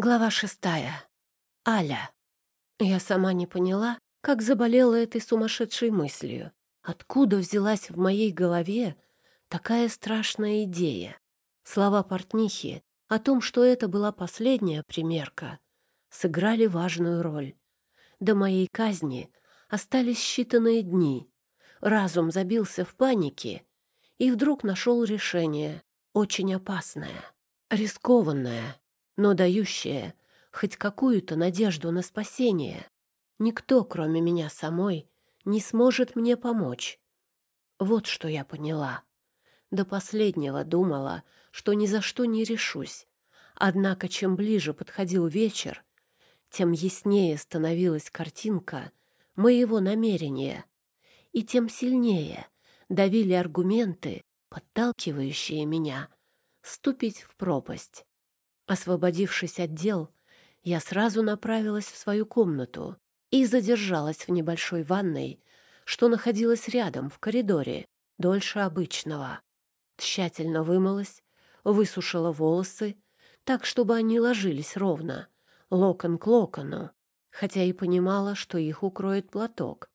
Глава шестая. Аля. Я сама не поняла, как заболела этой сумасшедшей мыслью. Откуда взялась в моей голове такая страшная идея? Слова портнихи о том, что это была последняя примерка, сыграли важную роль. До моей казни остались считанные дни. Разум забился в панике и вдруг нашел решение, очень опасное, рискованное, но дающее хоть какую-то надежду на спасение. Никто, кроме меня самой, не сможет мне помочь. Вот что я поняла. До последнего думала, что ни за что не решусь. Однако, чем ближе подходил вечер, тем яснее становилась картинка моего намерения, и тем сильнее давили аргументы, подталкивающие меня ступить в пропасть. Освободившись от дел, я сразу направилась в свою комнату и задержалась в небольшой ванной, что находилась рядом в коридоре, дольше обычного. Тщательно вымылась, высушила волосы, так, чтобы они ложились ровно, локон к локону, хотя и понимала, что их укроет платок,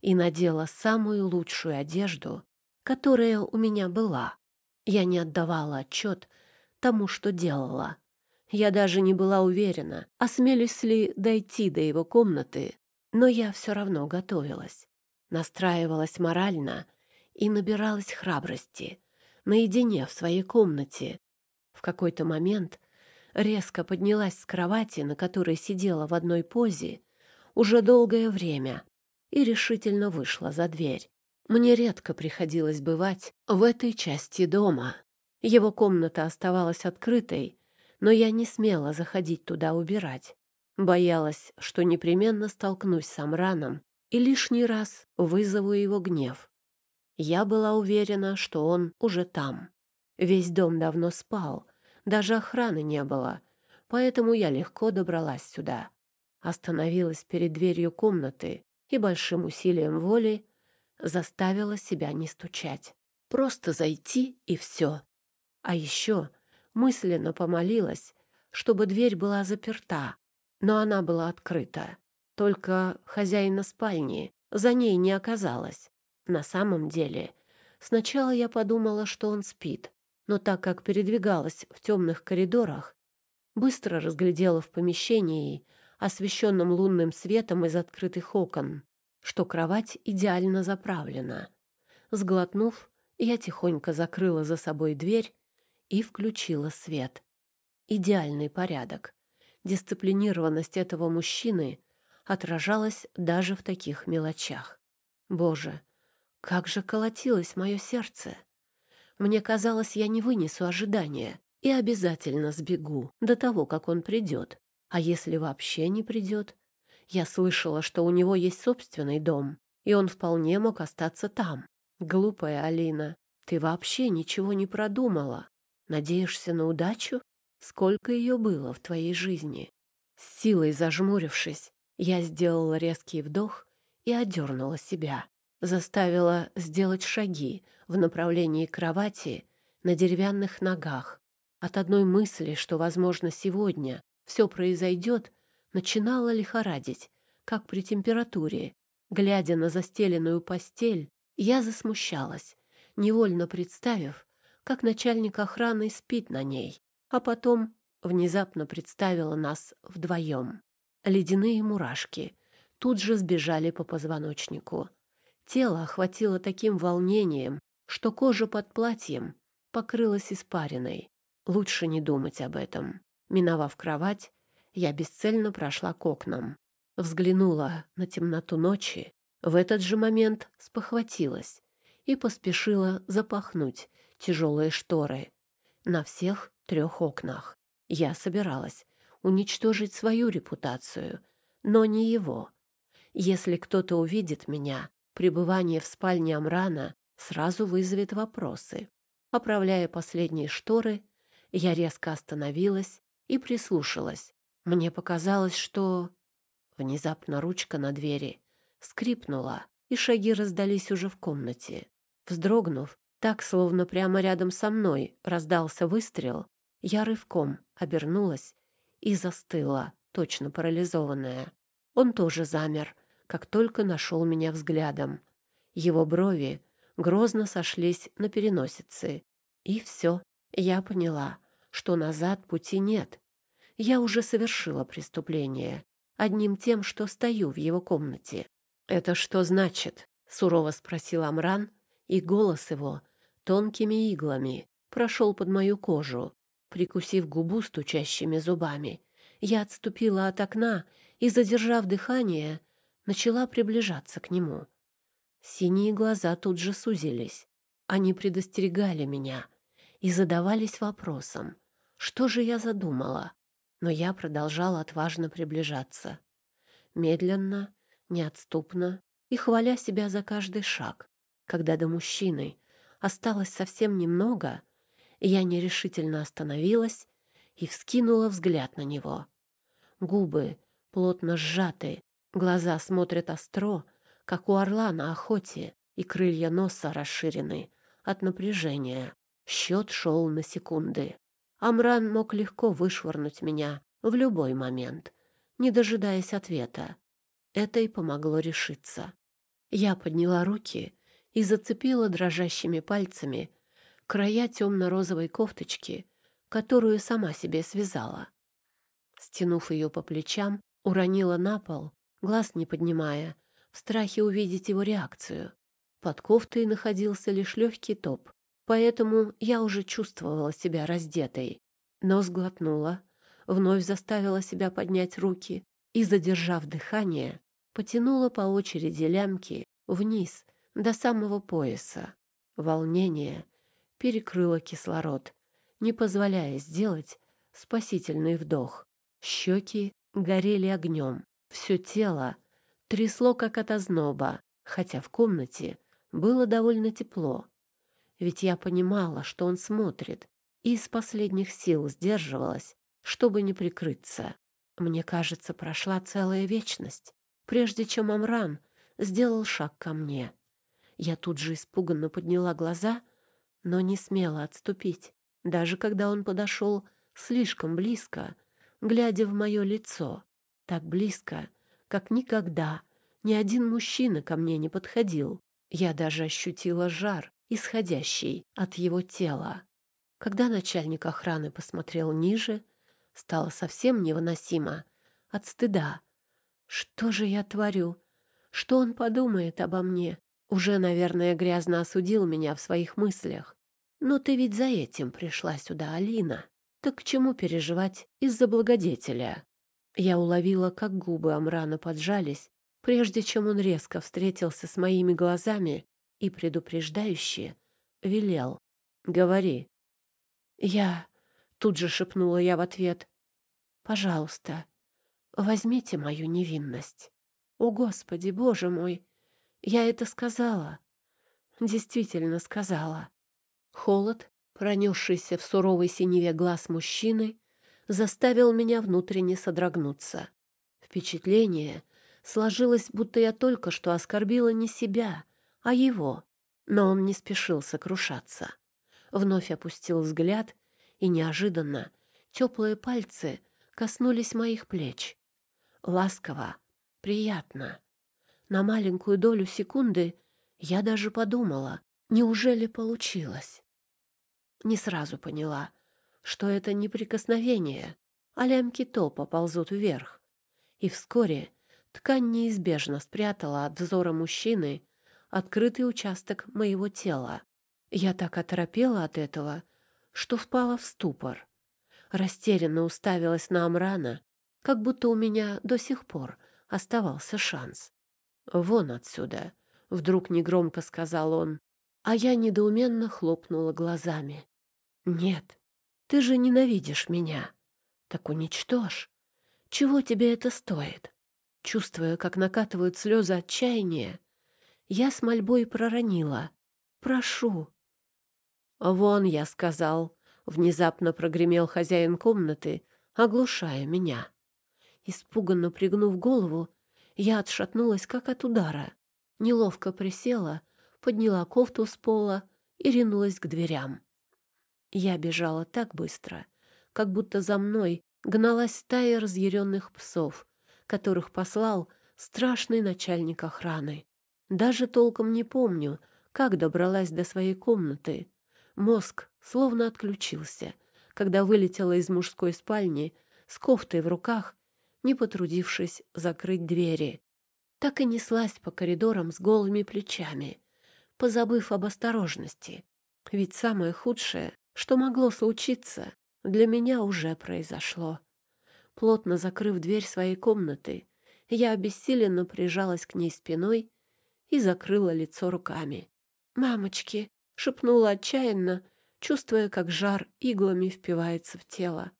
и надела самую лучшую одежду, которая у меня была. Я не отдавала отчет тому, что делала. Я даже не была уверена, осмелюсь ли дойти до его комнаты, но я все равно готовилась. Настраивалась морально и набиралась храбрости, наедине в своей комнате. В какой-то момент резко поднялась с кровати, на которой сидела в одной позе, уже долгое время, и решительно вышла за дверь. Мне редко приходилось бывать в этой части дома, его комната оставалась открытой, но я не смела заходить туда убирать. Боялась, что непременно столкнусь с Амраном и лишний раз вызову его гнев. Я была уверена, что он уже там. Весь дом давно спал, даже охраны не было, поэтому я легко добралась сюда. Остановилась перед дверью комнаты и большим усилием воли заставила себя не стучать. Просто зайти и все. А еще мысленно помолилась, чтобы дверь была заперта, но она была открыта. Только хозяина спальни за ней не оказалось. На самом деле, сначала я подумала, что он спит, но так как передвигалась в темных коридорах, быстро разглядела в помещении, освещенном лунным светом из открытых окон, что кровать идеально заправлена. Сглотнув, я тихонько закрыла за собой дверь и включила свет. Идеальный порядок. Дисциплинированность этого мужчины отражалась даже в таких мелочах. Боже, как же колотилось мое сердце! Мне казалось, я не вынесу ожидания и обязательно сбегу до того, как он придет. А если вообще не придет? Я слышала, что у него есть собственный дом, и он вполне мог остаться там. Глупая Алина, ты вообще ничего не продумала. Надеешься на удачу? Сколько ее было в твоей жизни? С силой зажмурившись, я сделала резкий вдох и одернула себя. Заставила сделать шаги в направлении кровати на деревянных ногах. От одной мысли, что, возможно, сегодня все произойдет, начинала лихорадить, как при температуре. Глядя на застеленную постель, я засмущалась, невольно представив, как начальник охраны спит на ней, а потом внезапно представила нас вдвоем. Ледяные мурашки тут же сбежали по позвоночнику. Тело охватило таким волнением, что кожа под платьем покрылась испариной. Лучше не думать об этом. Миновав кровать, я бесцельно прошла к окнам. Взглянула на темноту ночи, в этот же момент спохватилась и поспешила запахнуть тяжелые шторы на всех трех окнах. Я собиралась уничтожить свою репутацию, но не его. Если кто-то увидит меня, пребывание в спальне Амрана сразу вызовет вопросы. Оправляя последние шторы, я резко остановилась и прислушалась. Мне показалось, что... Внезапно ручка на двери скрипнула, и шаги раздались уже в комнате. Вздрогнув, так, словно прямо рядом со мной раздался выстрел, я рывком обернулась и застыла, точно парализованная. Он тоже замер, как только нашел меня взглядом. Его брови грозно сошлись на переносице. И все, я поняла, что назад пути нет. Я уже совершила преступление, одним тем, что стою в его комнате. «Это что значит?» — сурово спросил Амран, и голос его тонкими иглами прошел под мою кожу. Прикусив губу стучащими зубами, я отступила от окна и, задержав дыхание, начала приближаться к нему. Синие глаза тут же сузились. Они предостерегали меня и задавались вопросом, что же я задумала. Но я продолжала отважно приближаться. Медленно, неотступно и хваля себя за каждый шаг. Когда до мужчины осталось совсем немного, я нерешительно остановилась и вскинула взгляд на него. Губы плотно сжаты, глаза смотрят остро, как у орла на охоте, и крылья носа расширены от напряжения. Счет шел на секунды. Амран мог легко вышвырнуть меня в любой момент, не дожидаясь ответа. Это и помогло решиться. Я подняла руки и зацепила дрожащими пальцами края темно-розовой кофточки, которую сама себе связала. Стянув ее по плечам, уронила на пол, глаз не поднимая, в страхе увидеть его реакцию. Под кофтой находился лишь легкий топ, поэтому я уже чувствовала себя раздетой. Но сглотнула, вновь заставила себя поднять руки и, задержав дыхание, потянула по очереди лямки вниз до самого пояса. Волнение перекрыло кислород, не позволяя сделать спасительный вдох. Щеки горели огнем, все тело трясло, как от озноба, хотя в комнате было довольно тепло. Ведь я понимала, что он смотрит, и из последних сил сдерживалась, чтобы не прикрыться. Мне кажется, прошла целая вечность, прежде чем Амран сделал шаг ко мне. Я тут же испуганно подняла глаза — но не смела отступить, даже когда он подошел слишком близко, глядя в мое лицо, так близко, как никогда ни один мужчина ко мне не подходил. Я даже ощутила жар, исходящий от его тела. Когда начальник охраны посмотрел ниже, стало совсем невыносимо от стыда. Что же я творю? Что он подумает обо мне? Уже, наверное, грязно осудил меня в своих мыслях. Но ты ведь за этим пришла сюда, Алина. Так к чему переживать из-за благодетеля? Я уловила, как губы Амрана поджались, прежде чем он резко встретился с моими глазами и предупреждающе велел. «Говори». «Я...» — тут же шепнула я в ответ. «Пожалуйста, возьмите мою невинность». «О, Господи, Боже мой! Я это сказала. Действительно сказала. Холод, пронесшийся в суровой синеве глаз мужчины, заставил меня внутренне содрогнуться. Впечатление сложилось, будто я только что оскорбила не себя, а его. Но он не спешил сокрушаться. Вновь опустил взгляд, и неожиданно теплые пальцы коснулись моих плеч. Ласково, приятно. На маленькую долю секунды я даже подумала, неужели получилось? Не сразу поняла, что это не прикосновение, а лямки топа ползут вверх. И вскоре ткань неизбежно спрятала от взора мужчины открытый участок моего тела. Я так оторопела от этого, что впала в ступор. Растерянно уставилась на Амрана, как будто у меня до сих пор оставался шанс. «Вон отсюда!» — вдруг негромко сказал он, а я недоуменно хлопнула глазами. «Нет, ты же ненавидишь меня. Так уничтожь. Чего тебе это стоит?» Чувствуя, как накатывают слезы отчаяния, я с мольбой проронила. «Прошу». «Вон, я сказал», — внезапно прогремел хозяин комнаты, оглушая меня. Испуганно пригнув голову, я отшатнулась, как от удара. Неловко присела — подняла кофту с пола и ринулась к дверям. Я бежала так быстро, как будто за мной гналась стая разъяренных псов, которых послал страшный начальник охраны. Даже толком не помню, как добралась до своей комнаты. Мозг словно отключился, когда вылетела из мужской спальни с кофтой в руках, не потрудившись закрыть двери. Так и неслась по коридорам с голыми плечами, позабыв об осторожности. Ведь самое худшее, что могло случиться, для меня уже произошло. Плотно закрыв дверь своей комнаты, я обессиленно прижалась к ней спиной и закрыла лицо руками. «Мамочки!» — шепнула отчаянно, чувствуя, как жар иглами впивается в тело.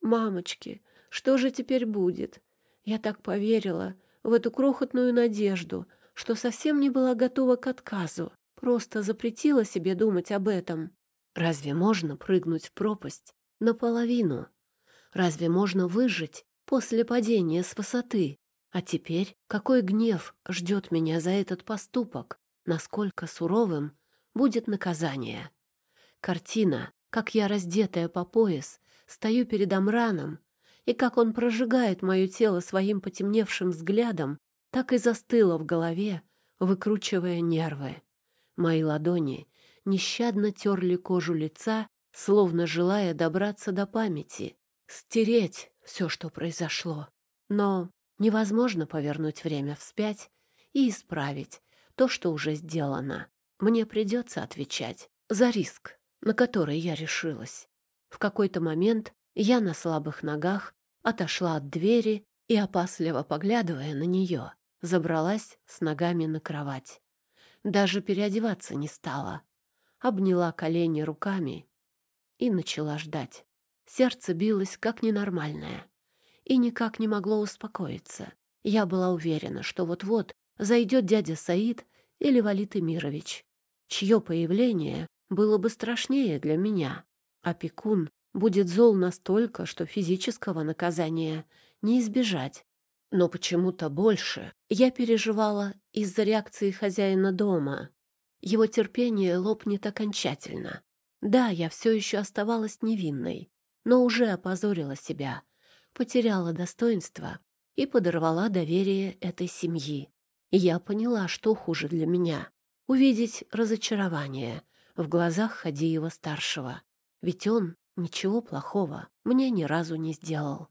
«Мамочки, что же теперь будет?» Я так поверила в эту крохотную надежду, что совсем не была готова к отказу, просто запретила себе думать об этом. Разве можно прыгнуть в пропасть наполовину? Разве можно выжить после падения с высоты? А теперь какой гнев ждет меня за этот поступок? Насколько суровым будет наказание? Картина, как я, раздетая по пояс, стою перед Амраном, и как он прожигает мое тело своим потемневшим взглядом, так и застыла в голове, выкручивая нервы. Мои ладони нещадно терли кожу лица, словно желая добраться до памяти, стереть все, что произошло. Но невозможно повернуть время вспять и исправить то, что уже сделано. Мне придется отвечать за риск, на который я решилась. В какой-то момент я на слабых ногах отошла от двери и, опасливо поглядывая на нее, забралась с ногами на кровать. Даже переодеваться не стала. Обняла колени руками и начала ждать. Сердце билось как ненормальное и никак не могло успокоиться. Я была уверена, что вот-вот зайдет дядя Саид или Валит Эмирович, чье появление было бы страшнее для меня. Опекун будет зол настолько, что физического наказания не избежать. Но почему-то больше я переживала из-за реакции хозяина дома. Его терпение лопнет окончательно. Да, я все еще оставалась невинной, но уже опозорила себя, потеряла достоинство и подорвала доверие этой семьи. И я поняла, что хуже для меня — увидеть разочарование в глазах Хадиева-старшего. Ведь он ничего плохого мне ни разу не сделал.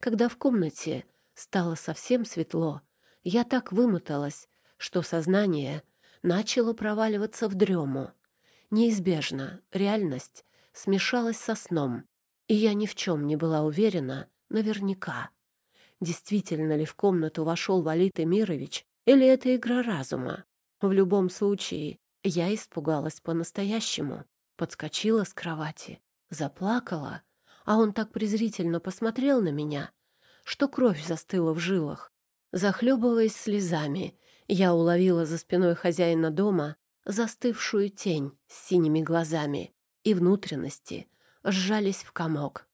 Когда в комнате стало совсем светло, я так вымоталась, что сознание начало проваливаться в дрему. Неизбежно реальность смешалась со сном, и я ни в чем не была уверена наверняка. Действительно ли в комнату вошел Валит Эмирович, или это игра разума? В любом случае, я испугалась по-настоящему, подскочила с кровати, заплакала, а он так презрительно посмотрел на меня, что кровь застыла в жилах. Захлебываясь слезами, я уловила за спиной хозяина дома застывшую тень с синими глазами, и внутренности сжались в комок.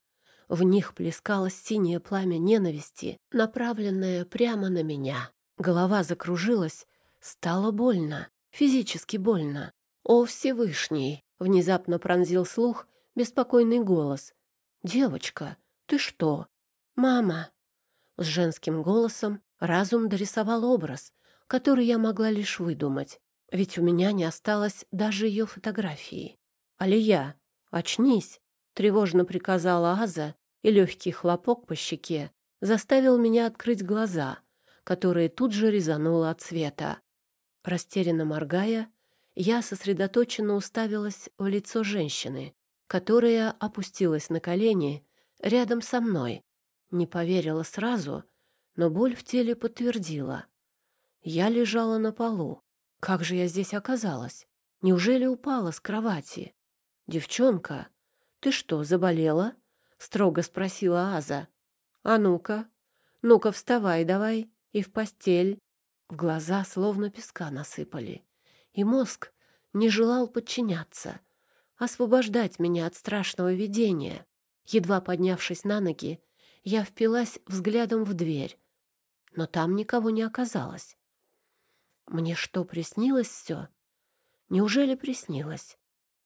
В них плескалось синее пламя ненависти, направленное прямо на меня. Голова закружилась, стало больно, физически больно. «О, Всевышний!» — внезапно пронзил слух беспокойный голос. «Девочка, ты что?» «Мама!» С женским голосом разум дорисовал образ, который я могла лишь выдумать, ведь у меня не осталось даже ее фотографии. «Алия, очнись!» — тревожно приказала Аза, и легкий хлопок по щеке заставил меня открыть глаза, которые тут же резануло от света. Растерянно моргая, я сосредоточенно уставилась в лицо женщины, которая опустилась на колени рядом со мной не поверила сразу, но боль в теле подтвердила. Я лежала на полу. Как же я здесь оказалась? Неужели упала с кровати? «Девчонка, ты что, заболела?» — строго спросила Аза. «А ну-ка, ну-ка вставай давай и в постель». В глаза словно песка насыпали, и мозг не желал подчиняться, освобождать меня от страшного видения. Едва поднявшись на ноги, я впилась взглядом в дверь, но там никого не оказалось. Мне что, приснилось все? Неужели приснилось?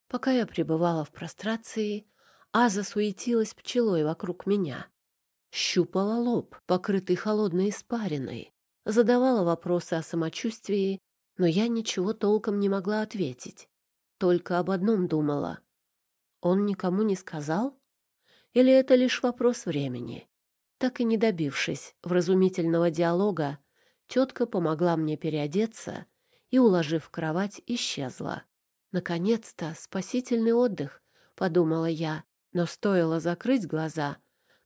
Пока я пребывала в прострации, Аза суетилась пчелой вокруг меня. щупала лоб, покрытый холодной испариной, задавала вопросы о самочувствии, но я ничего толком не могла ответить. Только об одном думала. Он никому не сказал? Или это лишь вопрос времени? Так и не добившись вразумительного диалога, тетка помогла мне переодеться и, уложив в кровать, исчезла. Наконец-то спасительный отдых, подумала я, но стоило закрыть глаза,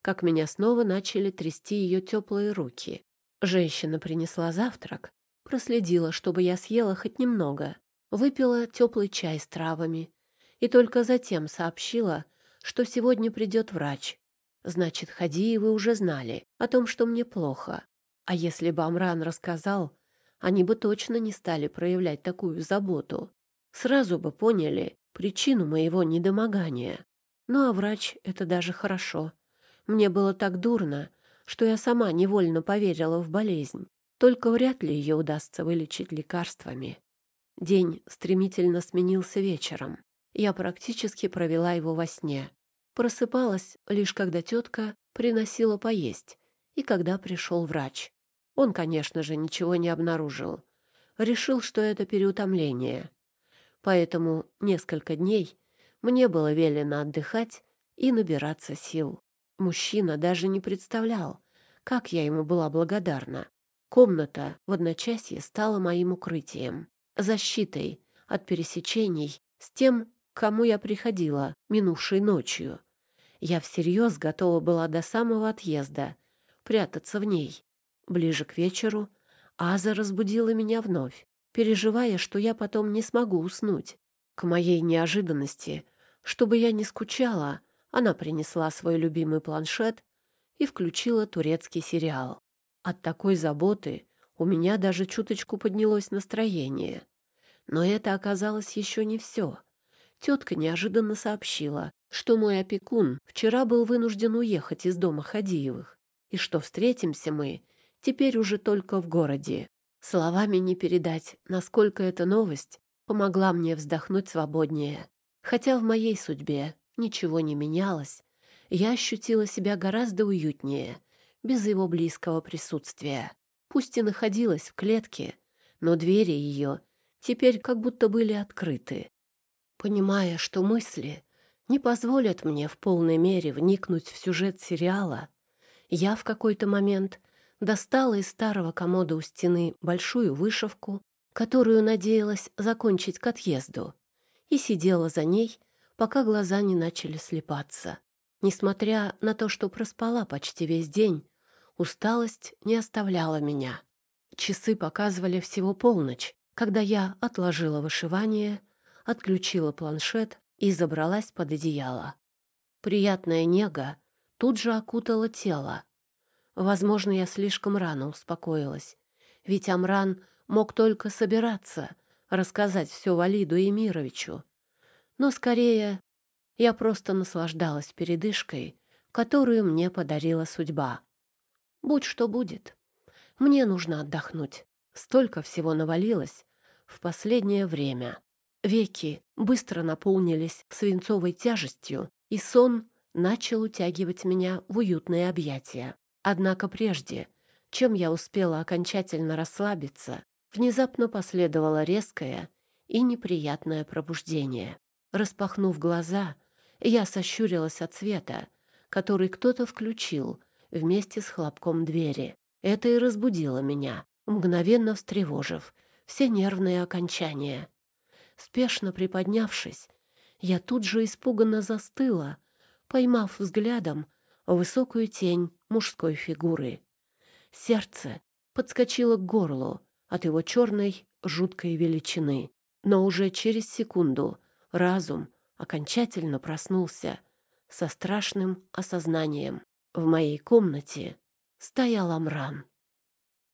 как меня снова начали трясти ее теплые руки. Женщина принесла завтрак, проследила, чтобы я съела хоть немного, выпила теплый чай с травами и только затем сообщила, что сегодня придет врач. Значит, Хадиевы уже знали о том, что мне плохо. А если бы Амран рассказал, они бы точно не стали проявлять такую заботу. Сразу бы поняли причину моего недомогания. Ну а врач — это даже хорошо. Мне было так дурно, что я сама невольно поверила в болезнь. Только вряд ли ее удастся вылечить лекарствами. День стремительно сменился вечером. Я практически провела его во сне. Просыпалась лишь когда тетка приносила поесть и когда пришел врач. Он, конечно же, ничего не обнаружил. Решил, что это переутомление. Поэтому несколько дней мне было велено отдыхать и набираться сил. Мужчина даже не представлял, как я ему была благодарна. Комната в одночасье стала моим укрытием, защитой от пересечений с тем, к кому я приходила минувшей ночью. Я всерьез готова была до самого отъезда прятаться в ней. Ближе к вечеру Аза разбудила меня вновь, переживая, что я потом не смогу уснуть. К моей неожиданности, чтобы я не скучала, она принесла свой любимый планшет и включила турецкий сериал. От такой заботы у меня даже чуточку поднялось настроение. Но это оказалось еще не все. Тетка неожиданно сообщила, что мой опекун вчера был вынужден уехать из дома Хадиевых, и что встретимся мы теперь уже только в городе. Словами не передать, насколько эта новость помогла мне вздохнуть свободнее. Хотя в моей судьбе ничего не менялось, я ощутила себя гораздо уютнее, без его близкого присутствия. Пусть и находилась в клетке, но двери ее теперь как будто были открыты. Понимая, что мысли не позволят мне в полной мере вникнуть в сюжет сериала, я в какой-то момент достала из старого комода у стены большую вышивку, которую надеялась закончить к отъезду, и сидела за ней, пока глаза не начали слепаться. Несмотря на то, что проспала почти весь день, усталость не оставляла меня. Часы показывали всего полночь, когда я отложила вышивание, отключила планшет и забралась под одеяло. Приятная нега тут же окутала тело. Возможно, я слишком рано успокоилась, ведь Амран мог только собираться рассказать все Валиду Эмировичу. Но скорее я просто наслаждалась передышкой, которую мне подарила судьба. Будь что будет. Мне нужно отдохнуть. Столько всего навалилось в последнее время. Веки быстро наполнились свинцовой тяжестью, и сон начал утягивать меня в уютные объятия. Однако прежде, чем я успела окончательно расслабиться, внезапно последовало резкое и неприятное пробуждение. Распахнув глаза, я сощурилась от света, который кто-то включил вместе с хлопком двери. Это и разбудило меня, мгновенно встревожив все нервные окончания. Спешно приподнявшись, я тут же испуганно застыла, поймав взглядом высокую тень мужской фигуры. Сердце подскочило к горлу от его черной жуткой величины, но уже через секунду разум окончательно проснулся со страшным осознанием. В моей комнате стоял Амран.